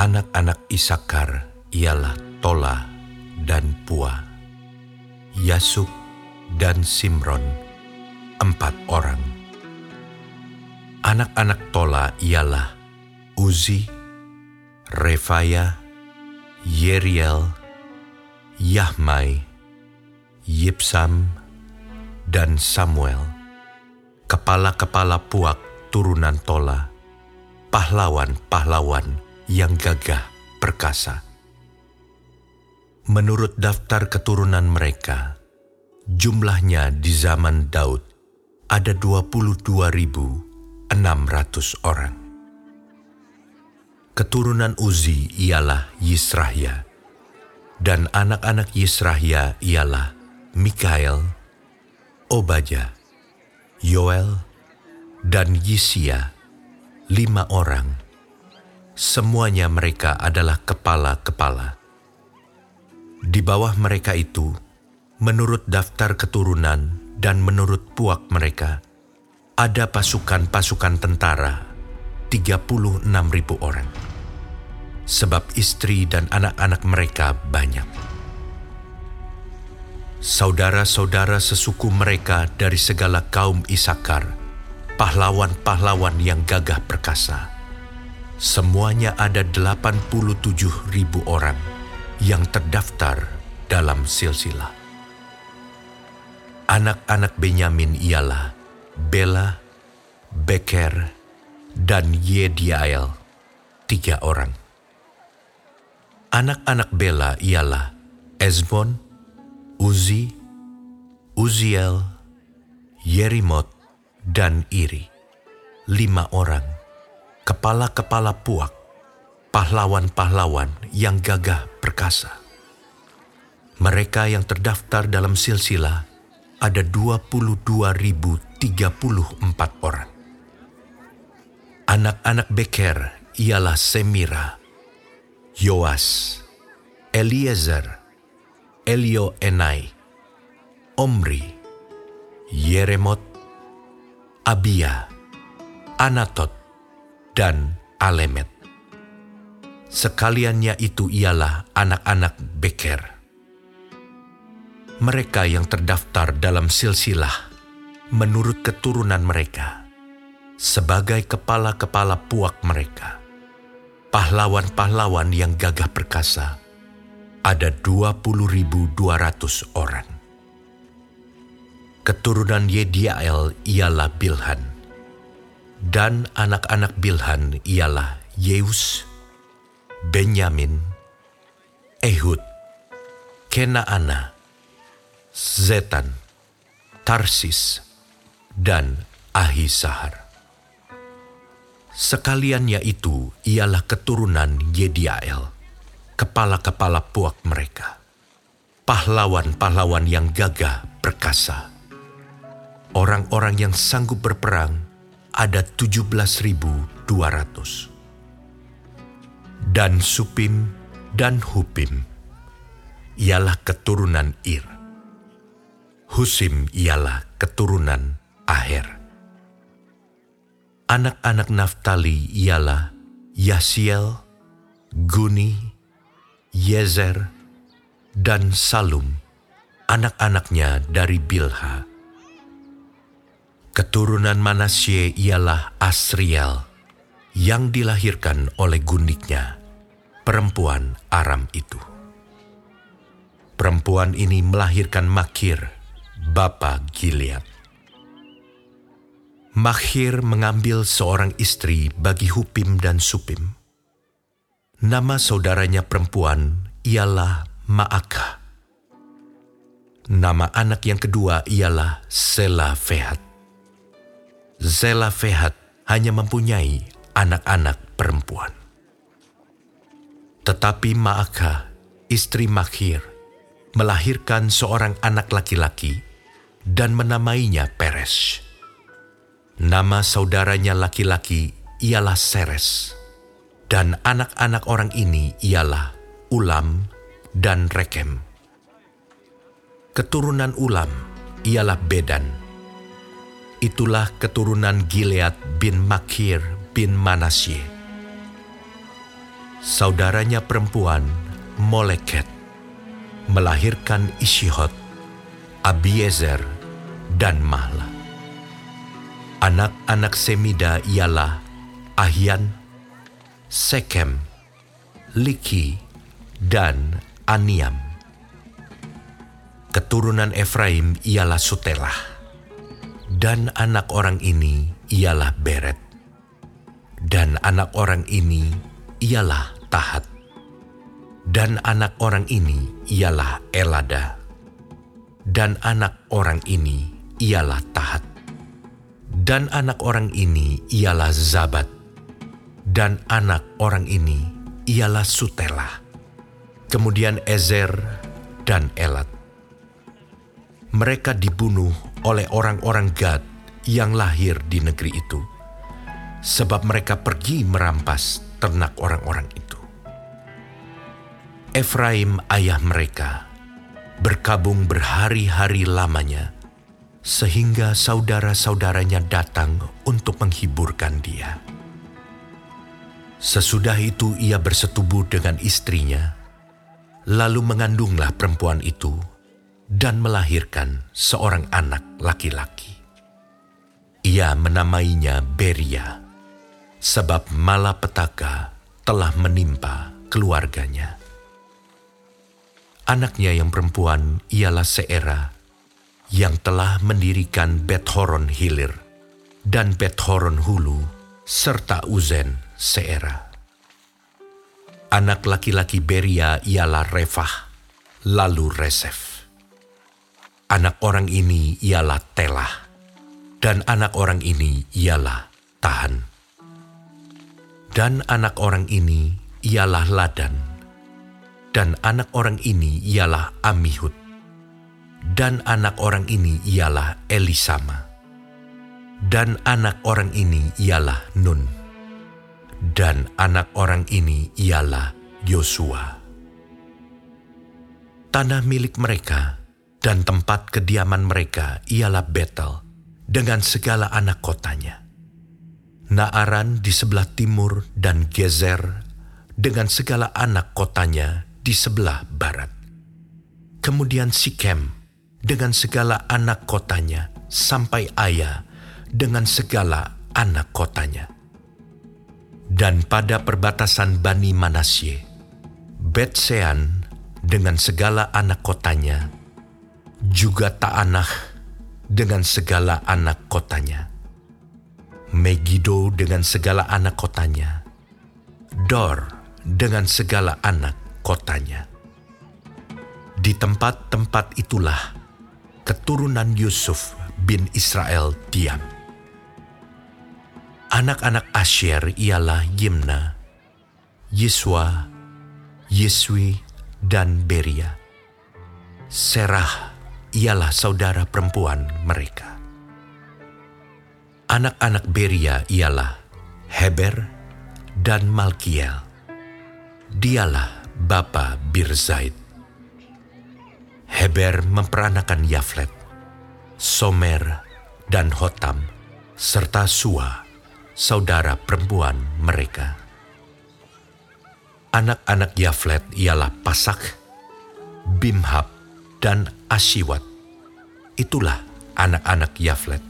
Anak-anak Isakar ialah Tola dan Pua, Yasuk dan Simron, empat orang. Anak-anak Tola ialah Uzi, Refaya, Yeriel, Yahmai, Yipsam, dan Samuel, kepala-kepala puak turunan Tola, pahlawan-pahlawan yang gagah perkasa. Menurut daftar keturunan mereka, jumlahnya di zaman Daud ada 22.600 orang. Keturunan Uzi ialah Yisrahya, dan anak-anak Yisrahya ialah Mikael, Obaja, Yoel, dan Yisia, lima orang. Semuanya mereka adalah kepala-kepala di bawah mereka itu, menurut daftar keturunan dan menurut puak mereka, ada pasukan-pasukan tentara 36 ribu orang. Sebab istri dan anak-anak mereka banyak. Saudara-saudara sesuku mereka dari segala kaum Isakar, pahlawan-pahlawan yang gagah perkasa. Semuanya ada 87 ribu orang yang terdaftar dalam silsilah. Anak-anak Benyamin ialah Bela, Beker, dan Yediael, tiga orang. Anak-anak Bela ialah Ezbon, Uzi, Uziel, Yerimot, dan Iri, lima orang, kepala-kepala puak pahlawan-pahlawan yang gagah perkasa. Mereka yang terdaftar dalam silsilah ada 22.034 orang. Anak-anak Beker ialah Semira, Yoas, Eliezer, Elio Enai, Omri, Yeremot, Abia, Anatot, dan Alemet. Sekaliannya itu ialah anak-anak Beker. Mereka yang terdaftar dalam silsilah menurut keturunan mereka sebagai kepala-kepala puak mereka. Pahlawan-pahlawan yang gagah perkasa ada 20.200 orang. Keturunan Yediael ialah Bilhan, dan anak-anak Bilhan ialah Yeus, Benyamin, Ehud, Kenaana, Zetan, Tarsis, dan Ahisahar. Sekaliannya itu ialah keturunan Yediael, kepala-kepala puak mereka, pahlawan-pahlawan yang gagah perkasa. Orang-orang yang sanggup berperang ada 17.200 dan Supim dan Hupim ialah keturunan Ir. Husim ialah keturunan Aher. Anak-anak Naftali ialah Yasiel, Guni, Yezer, dan Salum, anak-anaknya dari Bilha. Keturunan Manasye ialah Asriel, yang dilahirkan oleh gundiknya perempuan Aram itu. Perempuan ini melahirkan Makir, bapa Gilead. Makhir mengambil seorang istri bagi Hupim dan Supim. Nama saudaranya perempuan ialah Maaka. Nama anak yang kedua ialah Zela Fehat. Zela hanya mempunyai anak-anak perempuan. Tetapi Maaka, istri Makhir, melahirkan seorang anak laki-laki dan menamainya Peres. Nama saudaranya laki-laki ialah Seres, dan anak-anak orang ini ialah Ulam dan Rekem. Keturunan Ulam ialah Bedan. Itulah keturunan Gilead bin Makir bin Manasye saudaranya perempuan Moleket, melahirkan Ishihot, Abiezer, dan Mahla. Anak-anak Semida ialah Ahian, Sekem, Liki, dan Aniam. Keturunan Efraim ialah Sutelah, dan anak orang ini ialah Beret, dan anak orang ini ialah Tahat, dan anak orang ini ialah Elada, dan anak orang ini ialah Tahat, dan anak orang ini ialah Zabat, dan anak orang ini ialah Sutelah. Kemudian Ezer dan Elat. Mereka dibunuh oleh orang-orang Gad yang lahir di negeri itu, sebab mereka pergi merampas ternak orang-orang itu. Efraim ayah mereka berkabung berhari-hari lamanya sehingga saudara-saudaranya datang untuk menghiburkan dia. Sesudah itu ia bersetubuh dengan istrinya, lalu mengandunglah perempuan itu dan melahirkan seorang anak laki-laki. Ia menamainya Beria, sebab malapetaka telah menimpa keluarganya. Anaknya yang perempuan ialah Seera, yang telah mendirikan Bet Horon Hilir dan Bet Horon Hulu, serta Uzen Seera. Anak laki-laki Beria ialah Refah, lalu Resef. Anak orang ini ialah Telah, dan anak orang ini ialah Tahan. Dan anak orang ini ialah Ladan, dan anak orang ini ialah Amihud, dan anak orang ini ialah Elisama, dan anak orang ini ialah Nun, dan anak orang ini ialah Yosua. Tanah milik mereka dan tempat kediaman mereka ialah Betel dengan segala anak kotanya. Naaran di sebelah timur dan Gezer dengan segala anak kotanya di sebelah barat. Kemudian Sikem dengan segala anak kotanya sampai Aya dengan segala anak kotanya. Dan pada perbatasan Bani Manasye, Betsean dengan segala anak kotanya, juga Ta'anah dengan segala anak kotanya, Megido dengan segala anak kotanya, Dor dengan segala anak kotanya. Di tempat-tempat itulah keturunan Yusuf bin Israel diam. Anak-anak Asher ialah Yimna, Yiswa, Yiswi, dan Beria. Serah ialah saudara perempuan mereka. Anak-anak Beria ialah Heber dan Malkiel. Dialah Bapa Birzaid. Heber memperanakan Yaflet, Somer, dan Hotam, serta Sua, saudara perempuan mereka. Anak-anak Yaflet ialah Pasak, Bimhab, dan Ashiwat. Itulah anak-anak Yaflet.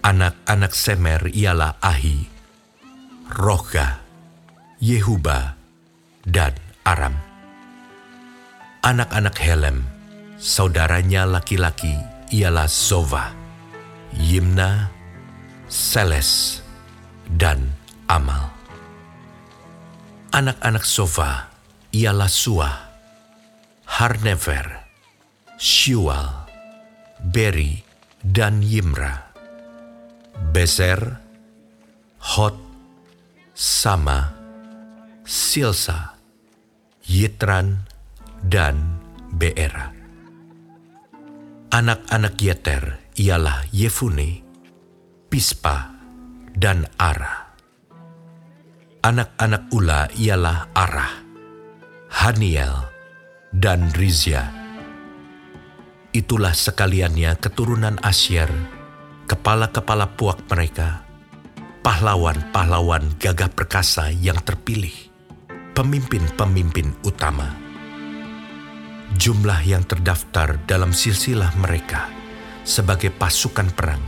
Anak-anak Semer ialah Ahi, Rohga, Yehuba, dan Aram. Anak-anak Helem, saudaranya laki-laki ialah Zova, Yimna, Seles, dan Amal. Anak-anak Zova ialah Suah, Harnever, Shual, Beri, dan Yimra. Bezer, Hot, Sama, Silsa, Yitran, dan Beera. Anak-anak Yeter ialah Yefune, Pispa, dan Ara. Anak-anak Ula ialah Arah, Haniel, dan Rizia. Itulah sekaliannya keturunan Asyir, kepala-kepala puak mereka, pahlawan-pahlawan gagah perkasa yang terpilih pemimpin-pemimpin utama. Jumlah yang terdaftar dalam silsilah mereka sebagai pasukan perang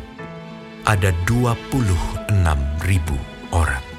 ada 26 ribu orang.